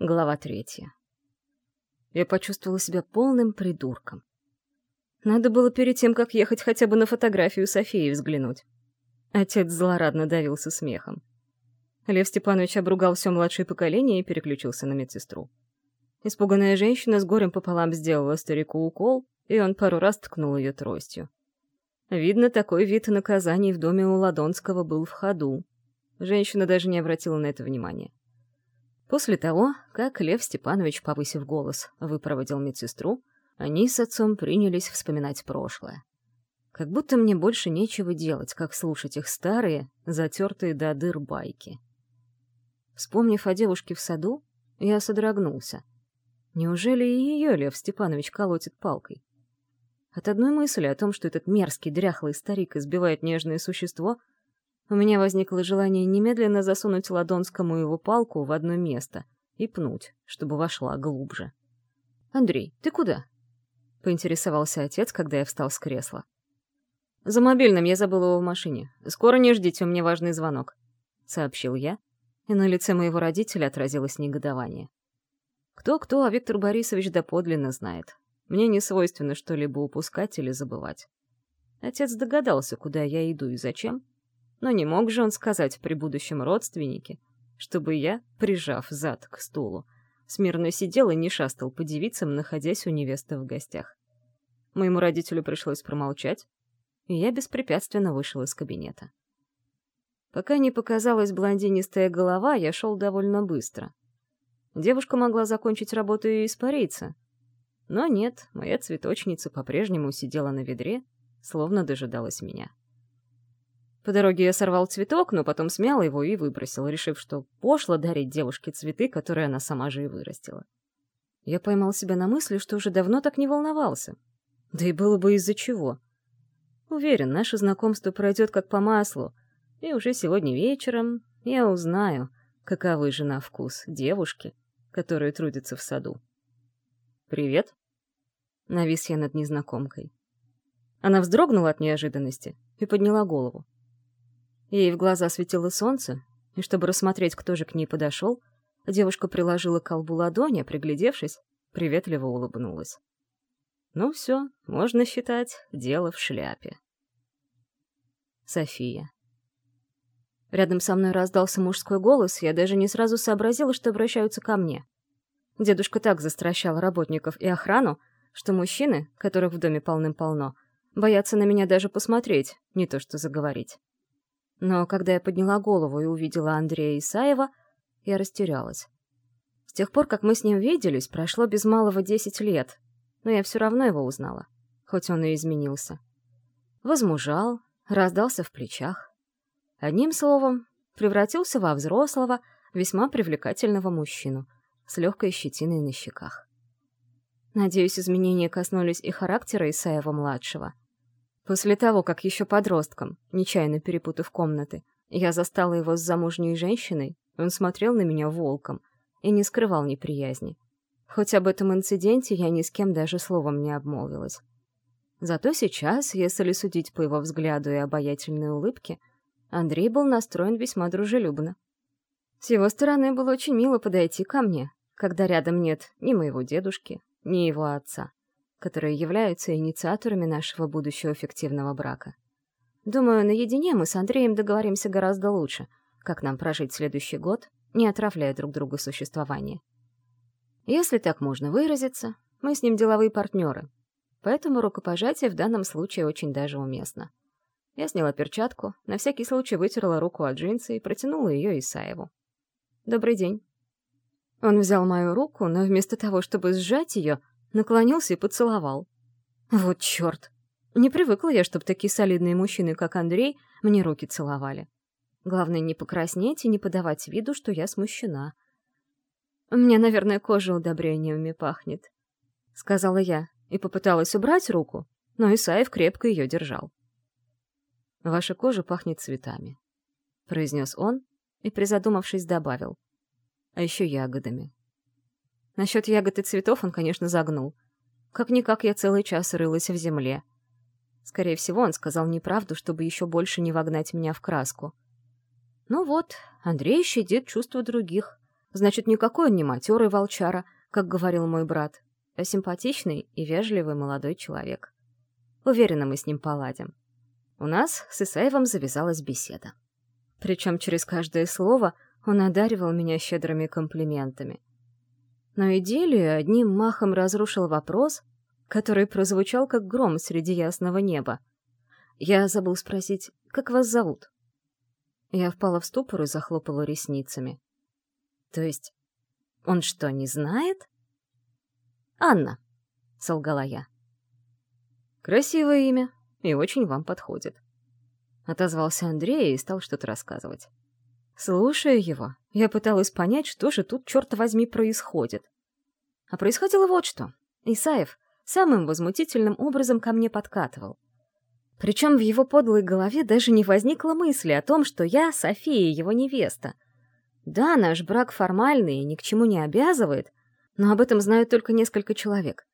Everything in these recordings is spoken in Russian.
Глава третья. Я почувствовала себя полным придурком. Надо было перед тем, как ехать, хотя бы на фотографию Софии взглянуть. Отец злорадно давился смехом. Лев Степанович обругал все младшее поколение и переключился на медсестру. Испуганная женщина с горем пополам сделала старику укол, и он пару раз ткнул ее тростью. Видно, такой вид наказаний в доме у Ладонского был в ходу. Женщина даже не обратила на это внимания. После того, как Лев Степанович, повысив голос, выпроводил медсестру, они с отцом принялись вспоминать прошлое. Как будто мне больше нечего делать, как слушать их старые, затертые до дыр байки. Вспомнив о девушке в саду, я содрогнулся. Неужели и ее Лев Степанович колотит палкой? От одной мысли о том, что этот мерзкий, дряхлый старик избивает нежное существо, у меня возникло желание немедленно засунуть Ладонскому его палку в одно место и пнуть, чтобы вошла глубже. «Андрей, ты куда?» — поинтересовался отец, когда я встал с кресла. «За мобильным я забыл его в машине. Скоро не ждите, у меня важный звонок», — сообщил я, и на лице моего родителя отразилось негодование. Кто-кто, а Виктор Борисович доподлинно знает. Мне не свойственно что-либо упускать или забывать. Отец догадался, куда я иду и зачем, но не мог же он сказать при будущем родственнике, чтобы я, прижав зад к стулу, смирно сидел и не шастал по девицам, находясь у невесты в гостях. Моему родителю пришлось промолчать, и я беспрепятственно вышел из кабинета. Пока не показалась блондинистая голова, я шел довольно быстро. Девушка могла закончить работу и испариться. Но нет, моя цветочница по-прежнему сидела на ведре, словно дожидалась меня. По дороге я сорвал цветок, но потом смял его и выбросил, решив, что пошло дарить девушке цветы, которые она сама же и вырастила. Я поймал себя на мысли, что уже давно так не волновался. Да и было бы из-за чего. Уверен, наше знакомство пройдет как по маслу, и уже сегодня вечером я узнаю, каковы же на вкус девушки, которые трудятся в саду. «Привет», — навис я над незнакомкой. Она вздрогнула от неожиданности и подняла голову. Ей в глаза светило солнце, и чтобы рассмотреть, кто же к ней подошел, девушка приложила к колбу ладони, приглядевшись, приветливо улыбнулась. Ну все, можно считать, дело в шляпе. София. Рядом со мной раздался мужской голос, я даже не сразу сообразила, что обращаются ко мне. Дедушка так застращал работников и охрану, что мужчины, которых в доме полным-полно, боятся на меня даже посмотреть, не то что заговорить. Но когда я подняла голову и увидела Андрея Исаева, я растерялась. С тех пор, как мы с ним виделись, прошло без малого десять лет, но я все равно его узнала, хоть он и изменился. Возмужал, раздался в плечах. Одним словом, превратился во взрослого, весьма привлекательного мужчину с легкой щетиной на щеках. Надеюсь, изменения коснулись и характера Исаева-младшего — После того, как еще подростком, нечаянно перепутав комнаты, я застала его с замужней женщиной, он смотрел на меня волком и не скрывал неприязни. Хоть об этом инциденте я ни с кем даже словом не обмолвилась. Зато сейчас, если судить по его взгляду и обаятельной улыбке, Андрей был настроен весьма дружелюбно. С его стороны было очень мило подойти ко мне, когда рядом нет ни моего дедушки, ни его отца которые являются инициаторами нашего будущего фиктивного брака. Думаю, наедине мы с Андреем договоримся гораздо лучше, как нам прожить следующий год, не отравляя друг другу существование. Если так можно выразиться, мы с ним деловые партнеры, поэтому рукопожатие в данном случае очень даже уместно. Я сняла перчатку, на всякий случай вытерла руку от джинсы и протянула ее Исаеву. «Добрый день». Он взял мою руку, но вместо того, чтобы сжать ее, наклонился и поцеловал. Вот черт! Не привыкла я, чтобы такие солидные мужчины, как Андрей, мне руки целовали. Главное, не покраснеть и не подавать виду, что я смущена. «У меня, наверное, кожа удобрениями пахнет», — сказала я и попыталась убрать руку, но Исаев крепко ее держал. «Ваша кожа пахнет цветами», — произнес он и, призадумавшись, добавил. «А еще ягодами. Насчет ягод и цветов он, конечно, загнул. Как-никак я целый час рылась в земле. Скорее всего, он сказал неправду, чтобы еще больше не вогнать меня в краску. Ну вот, Андрей щадит чувства других, Значит, никакой он не матерый волчара, как говорил мой брат, а симпатичный и вежливый молодой человек. Уверена, мы с ним поладим. У нас с Исаевым завязалась беседа. Причем через каждое слово он одаривал меня щедрыми комплиментами. Но идиллию одним махом разрушил вопрос, который прозвучал как гром среди ясного неба. Я забыл спросить, как вас зовут? Я впала в ступор и захлопала ресницами. То есть, он что, не знает? Анна, — солгала я. Красивое имя и очень вам подходит. Отозвался Андрей и стал что-то рассказывать. Слушая его, я пыталась понять, что же тут, черт возьми, происходит. А происходило вот что. Исаев самым возмутительным образом ко мне подкатывал. Причем в его подлой голове даже не возникло мысли о том, что я София, его невеста. Да, наш брак формальный и ни к чему не обязывает, но об этом знают только несколько человек.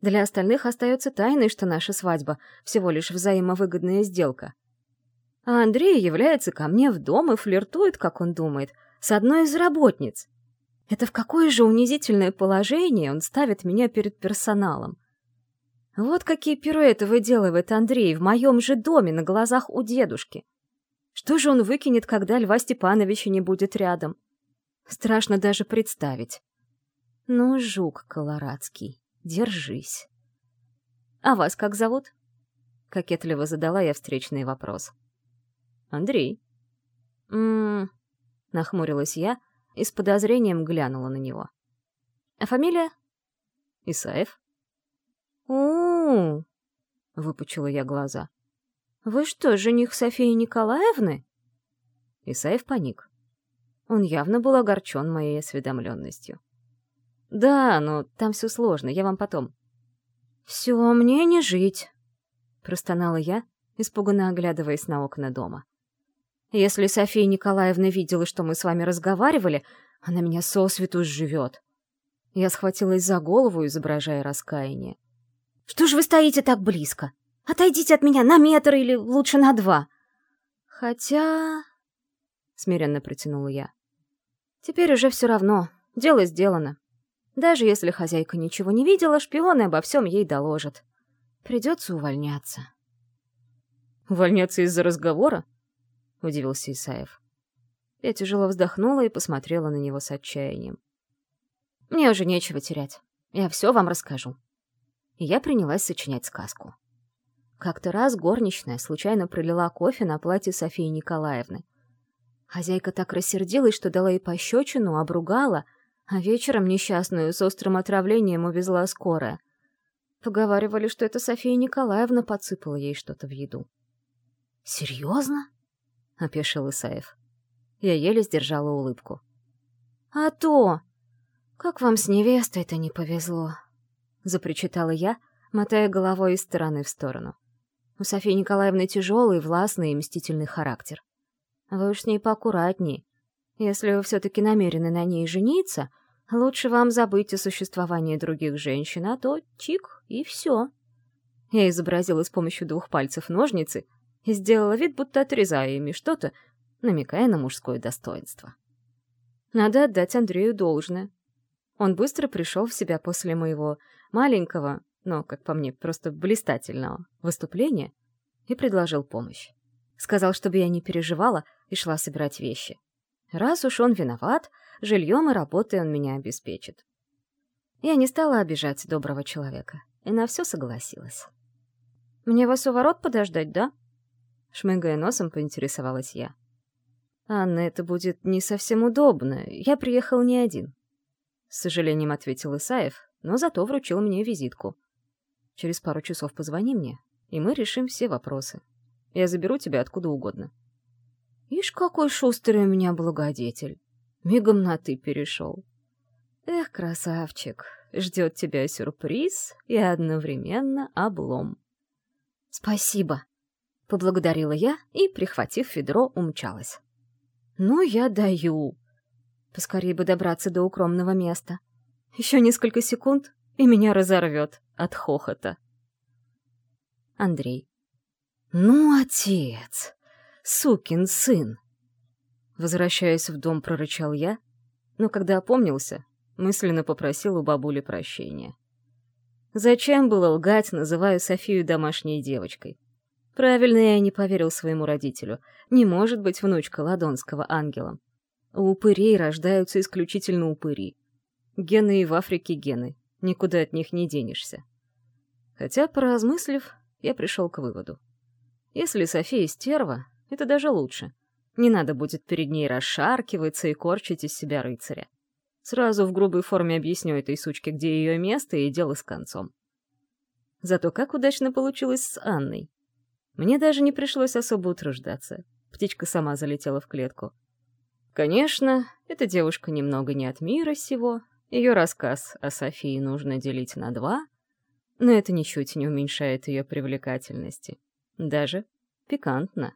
Для остальных остается тайной, что наша свадьба — всего лишь взаимовыгодная сделка. А Андрей является ко мне в дом и флиртует, как он думает, с одной из работниц. Это в какое же унизительное положение он ставит меня перед персоналом? Вот какие пируэты выделывает Андрей в моем же доме на глазах у дедушки. Что же он выкинет, когда Льва Степановича не будет рядом? Страшно даже представить. Ну, жук колорадский, держись. А вас как зовут? Кокетливо задала я встречный вопрос. Андрей. М-м, нахмурилась я и с подозрением глянула на него. А фамилия? Исаев. «У-у-у!» — выпучила я глаза. «Вы что, жених Софии Николаевны?» Исаев паник. Он явно был огорчен моей осведомленностью. «Да, но там все сложно, я вам потом». «Все, мне не жить», — простонала я, испуганно оглядываясь на окна дома. «Если София Николаевна видела, что мы с вами разговаривали, она меня сосвету сживет». Я схватилась за голову, изображая раскаяние. Что ж вы стоите так близко? Отойдите от меня на метр или лучше на два. Хотя... Смиренно протянула я. Теперь уже все равно. Дело сделано. Даже если хозяйка ничего не видела, шпионы обо всем ей доложат. Придется увольняться. «Увольняться из-за разговора?» — удивился Исаев. Я тяжело вздохнула и посмотрела на него с отчаянием. «Мне уже нечего терять. Я все вам расскажу и я принялась сочинять сказку. Как-то раз горничная случайно пролила кофе на платье Софии Николаевны. Хозяйка так рассердилась, что дала ей пощечину, обругала, а вечером несчастную с острым отравлением увезла скорая. Поговаривали, что это София Николаевна подсыпала ей что-то в еду. «Серьезно?» — опешил Исаев. Я еле сдержала улыбку. «А то! Как вам с невестой-то не повезло!» — запричитала я, мотая головой из стороны в сторону. У Софьи Николаевны тяжелый, властный и мстительный характер. Вы уж с ней поаккуратней. Если вы все-таки намерены на ней жениться, лучше вам забыть о существовании других женщин, а то чик — и все. Я изобразила с помощью двух пальцев ножницы и сделала вид, будто отрезаю ими что-то, намекая на мужское достоинство. Надо отдать Андрею должное. Он быстро пришел в себя после моего маленького, но, как по мне, просто блистательного выступления и предложил помощь. Сказал, чтобы я не переживала и шла собирать вещи. Раз уж он виноват, жильем и работой он меня обеспечит. Я не стала обижать доброго человека и на все согласилась. «Мне вас у ворот подождать, да?» Шмыгая носом, поинтересовалась я. «Анна, это будет не совсем удобно. Я приехал не один. С сожалением ответил Исаев, но зато вручил мне визитку. Через пару часов позвони мне, и мы решим все вопросы. Я заберу тебя откуда угодно. Ишь, какой шустрый у меня благодетель. Мигом на «ты» перешел. Эх, красавчик, ждет тебя сюрприз и одновременно облом. Спасибо, — поблагодарила я и, прихватив ведро, умчалась. «Ну, я даю!» Поскорее бы добраться до укромного места. Еще несколько секунд, и меня разорвет от хохота. Андрей. «Ну, отец! Сукин сын!» Возвращаясь в дом, прорычал я Но когда опомнился, мысленно попросил у бабули прощения. Зачем было лгать, называя Софию домашней девочкой? Правильно я не поверил своему родителю. Не может быть внучка Ладонского ангелом. У упырей рождаются исключительно упыри. Гены и в Африке гены. Никуда от них не денешься. Хотя, поразмыслив, я пришел к выводу. Если София стерва, это даже лучше. Не надо будет перед ней расшаркиваться и корчить из себя рыцаря. Сразу в грубой форме объясню этой сучке, где ее место, и дело с концом. Зато как удачно получилось с Анной. Мне даже не пришлось особо утруждаться. Птичка сама залетела в клетку. Конечно, эта девушка немного не от мира сего, ее рассказ о Софии нужно делить на два, но это ничуть не уменьшает ее привлекательности. Даже пикантно.